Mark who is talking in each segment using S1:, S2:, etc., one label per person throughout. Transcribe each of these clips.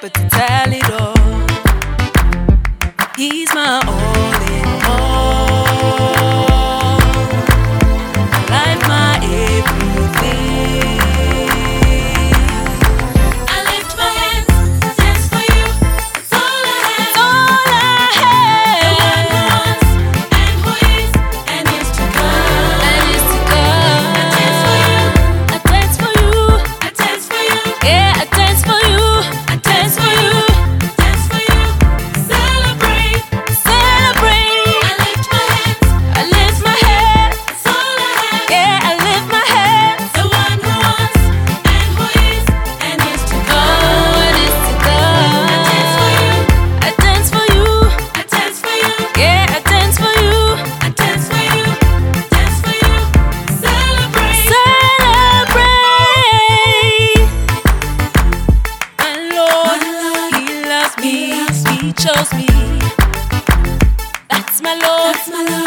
S1: but to tell it all, he's my all. me that's my Lord.
S2: That's my Lord.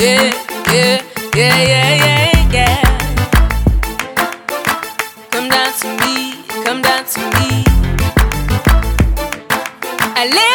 S1: yeah, yeah, yeah, yeah, yeah, yeah.
S2: Come
S1: down to me, come down to me. I live